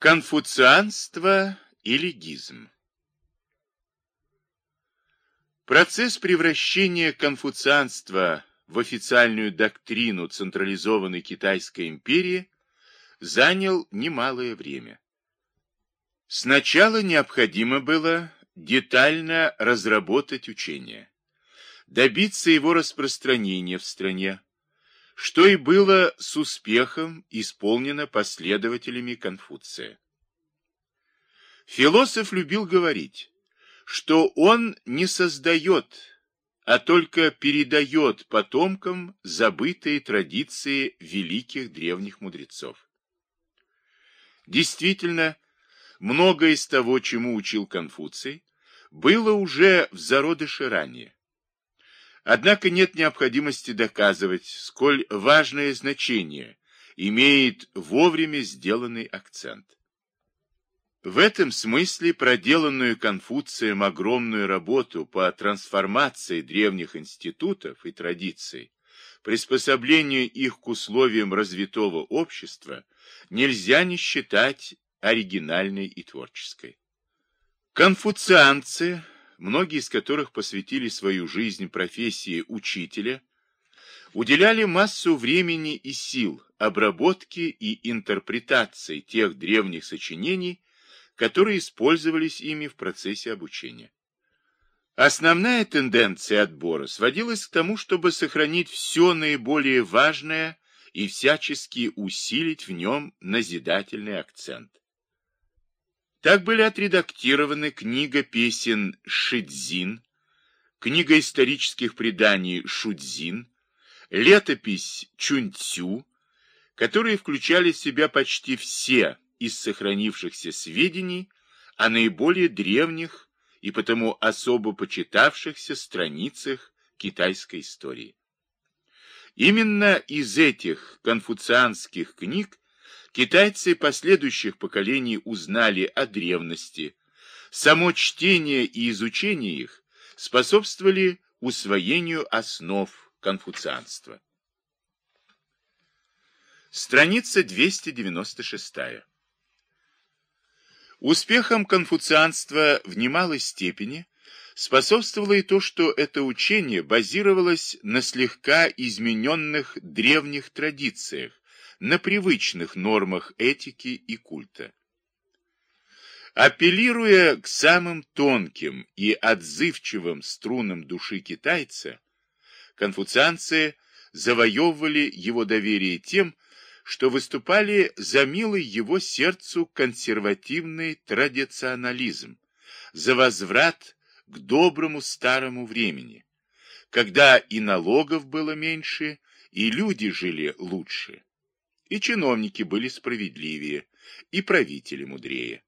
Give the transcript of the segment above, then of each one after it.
Конфуцианство и легизм Процесс превращения конфуцианства в официальную доктрину централизованной Китайской империи занял немалое время. Сначала необходимо было детально разработать учение, добиться его распространения в стране, что и было с успехом исполнено последователями Конфуция. Философ любил говорить, что он не создает, а только передает потомкам забытые традиции великих древних мудрецов. Действительно, многое из того, чему учил Конфуций, было уже в зародыше ранее. Однако нет необходимости доказывать, сколь важное значение имеет вовремя сделанный акцент. В этом смысле проделанную Конфуцием огромную работу по трансформации древних институтов и традиций, приспособлению их к условиям развитого общества, нельзя не считать оригинальной и творческой. Конфуцианцы многие из которых посвятили свою жизнь профессии учителя, уделяли массу времени и сил обработке и интерпретации тех древних сочинений, которые использовались ими в процессе обучения. Основная тенденция отбора сводилась к тому, чтобы сохранить все наиболее важное и всячески усилить в нем назидательный акцент. Так были отредактированы книга песен Шидзин, книга исторических преданий Шудзин, летопись Чунцю, которые включали в себя почти все из сохранившихся сведений о наиболее древних и потому особо почитавшихся страницах китайской истории. Именно из этих конфуцианских книг Китайцы последующих поколений узнали о древности. Само чтение и изучение их способствовали усвоению основ конфуцианства. Страница 296. Успехом конфуцианства в немалой степени способствовало и то, что это учение базировалось на слегка измененных древних традициях, на привычных нормах этики и культа. Апеллируя к самым тонким и отзывчивым струнам души китайца, конфуцианцы завоевывали его доверие тем, что выступали за милый его сердцу консервативный традиционализм, за возврат к доброму старому времени, когда и налогов было меньше, и люди жили лучше и чиновники были справедливее, и правители мудрее.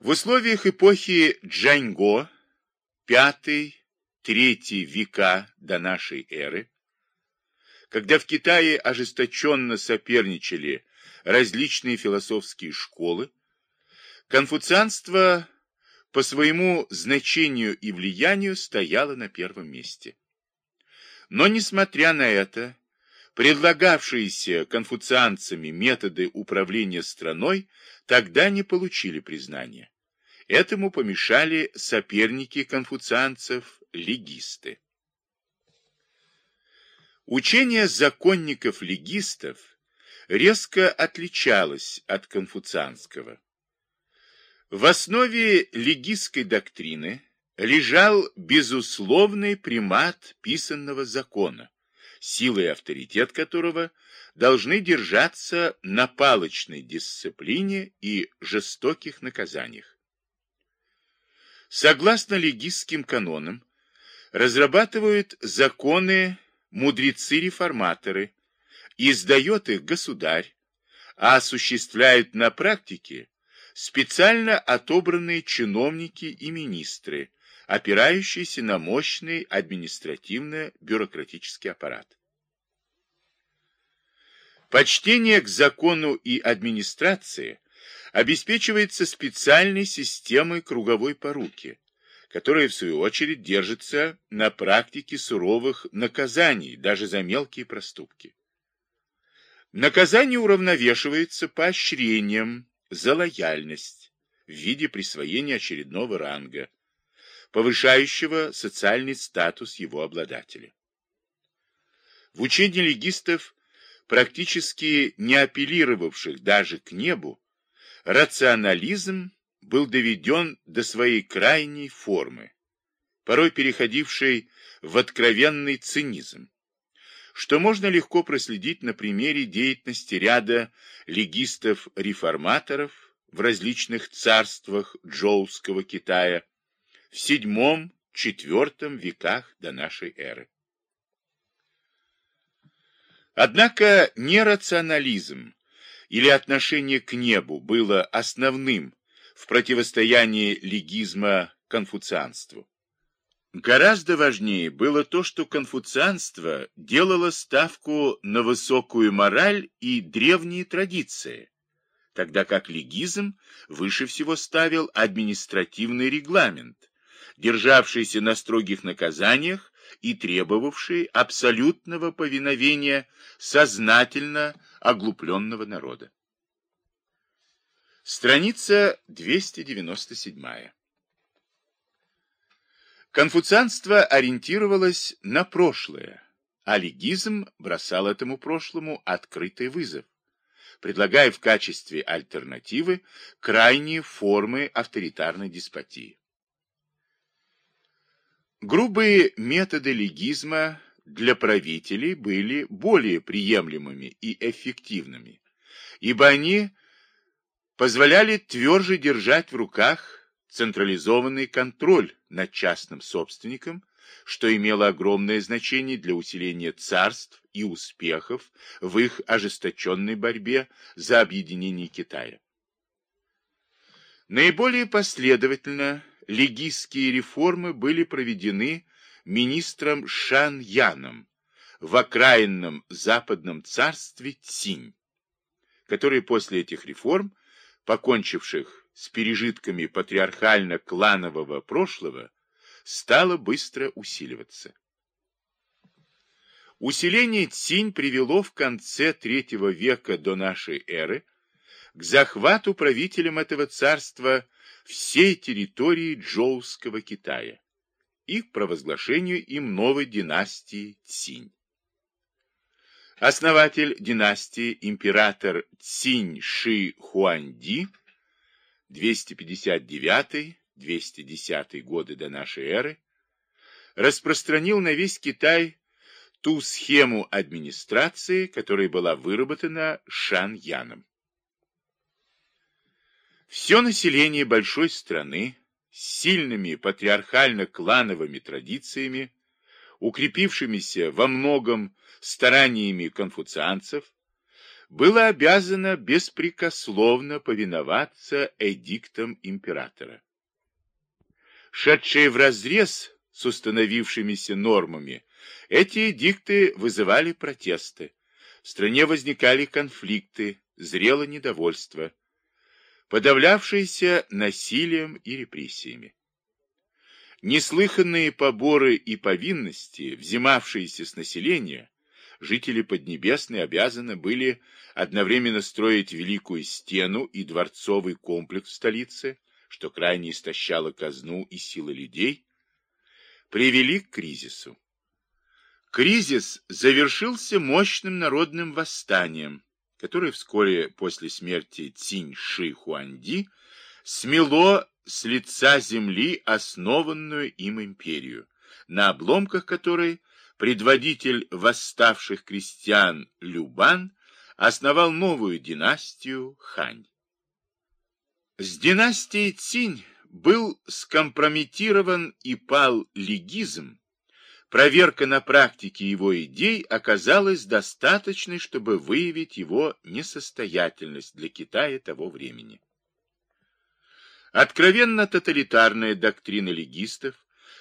В условиях эпохи Джаньго, пятый-третий века до нашей эры, когда в Китае ожесточенно соперничали различные философские школы, конфуцианство по своему значению и влиянию стояло на первом месте. Но, несмотря на это, Предлагавшиеся конфуцианцами методы управления страной тогда не получили признания. Этому помешали соперники конфуцианцев, легисты. Учение законников-легистов резко отличалось от конфуцианского. В основе легистской доктрины лежал безусловный примат писанного закона, сила и авторитет которого должны держаться на палочной дисциплине и жестоких наказаниях. Согласно легистским канонам, разрабатывают законы мудрецы-реформаторы, издает их государь, а осуществляют на практике специально отобранные чиновники и министры, опирающийся на мощный административно-бюрократический аппарат. Почтение к закону и администрации обеспечивается специальной системой круговой поруки, которая, в свою очередь, держится на практике суровых наказаний, даже за мелкие проступки. Наказание уравновешивается поощрением за лояльность в виде присвоения очередного ранга, повышающего социальный статус его обладателя. В учении легистов, практически не апеллировавших даже к небу, рационализм был доведен до своей крайней формы, порой переходившей в откровенный цинизм, что можно легко проследить на примере деятельности ряда легистов-реформаторов в различных царствах Джоуского Китая в VII-IV веках до нашей эры. Однако не рационализм или отношение к небу было основным в противостоянии легизма конфуцианству. Гораздо важнее было то, что конфуцианство делало ставку на высокую мораль и древние традиции, тогда как легизм выше всего ставил административный регламент, державшийся на строгих наказаниях и требовавший абсолютного повиновения сознательно оглупленного народа. Страница 297. Конфуцианство ориентировалось на прошлое, а легизм бросал этому прошлому открытый вызов, предлагая в качестве альтернативы крайние формы авторитарной деспотии. Грубые методы легизма для правителей были более приемлемыми и эффективными, ибо они позволяли тверже держать в руках централизованный контроль над частным собственником, что имело огромное значение для усиления царств и успехов в их ожесточенной борьбе за объединение Китая. Наиболее последовательно легистские реформы были проведены министром Шан Яном в окраинном западном царстве Цинь, который после этих реформ, покончивших с пережитками патриархально-кланового прошлого стало быстро усиливаться. Усиление Цинь привело в конце третьего века до нашей эры к захвату правителем этого царства всей территории Джоуского Китая и к провозглашению им новой династии Цинь. Основатель династии император Цинь Ши Хуанди 259-210 годы до нашей эры, распространил на весь Китай ту схему администрации, которая была выработана Шан Яном. Все население большой страны с сильными патриархально-клановыми традициями, укрепившимися во многом стараниями конфуцианцев, было обязано беспрекословно повиноваться эдиктам императора. Шедшие вразрез с установившимися нормами, эти эдикты вызывали протесты. В стране возникали конфликты, зрело недовольство, подавлявшееся насилием и репрессиями. Неслыханные поборы и повинности, взимавшиеся с населения, жители Поднебесной обязаны были одновременно строить Великую Стену и дворцовый комплекс в столице, что крайне истощало казну и силы людей, привели к кризису. Кризис завершился мощным народным восстанием, которое вскоре после смерти Цинь Ши Хуанди смело с лица земли основанную им империю, на обломках которой предводитель восставших крестьян Любан основал новую династию Хань. С династией Цинь был скомпрометирован и пал легизм, проверка на практике его идей оказалась достаточной, чтобы выявить его несостоятельность для Китая того времени. Откровенно тоталитарная доктрина легистов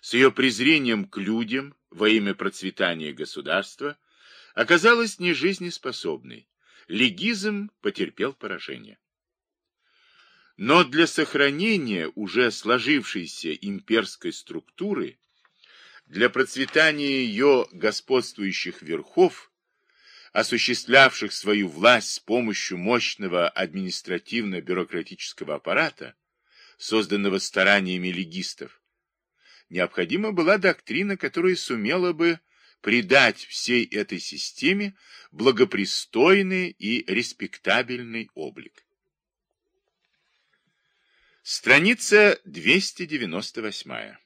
с ее презрением к людям во имя процветания государства оказалась нежизнеспособной. Легизм потерпел поражение. Но для сохранения уже сложившейся имперской структуры, для процветания ее господствующих верхов, осуществлявших свою власть с помощью мощного административно-бюрократического аппарата, созданного стараниями легистов, необходима была доктрина, которая сумела бы придать всей этой системе благопристойный и респектабельный облик. Страница 298.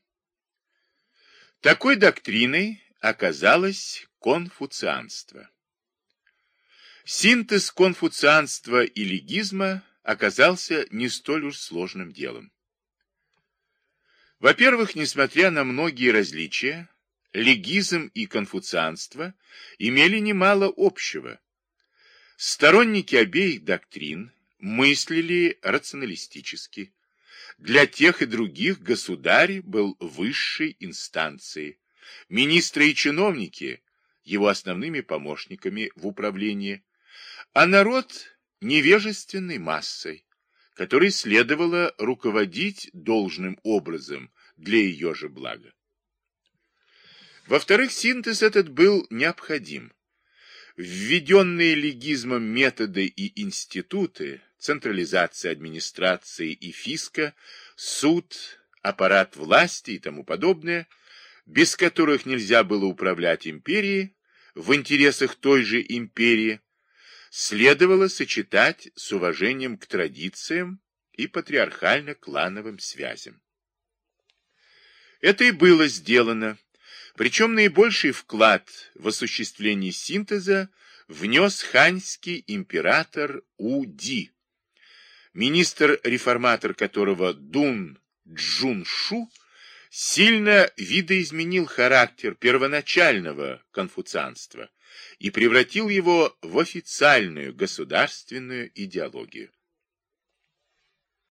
Такой доктриной оказалось конфуцианство. Синтез конфуцианства и легизма оказался не столь уж сложным делом. Во-первых, несмотря на многие различия, легизм и конфуцианство имели немало общего. Сторонники обеих доктрин мыслили рационалистически. Для тех и других государь был высшей инстанцией. Министры и чиновники – его основными помощниками в управлении, а народ – невежественной массой, которой следовало руководить должным образом для ее же блага. Во-вторых, синтез этот был необходим. Введенные легизмом методы и институты, централизация администрации и фиска, суд, аппарат власти и тому подобное, без которых нельзя было управлять империей, в интересах той же империи, следовало сочетать с уважением к традициям и патриархально-клановым связям. Это и было сделано, причем наибольший вклад в осуществление синтеза внес ханьский император Уди, министр-реформатор которого Дун Джуншу сильно видоизменил характер первоначального конфуцианства и превратил его в официальную государственную идеологию.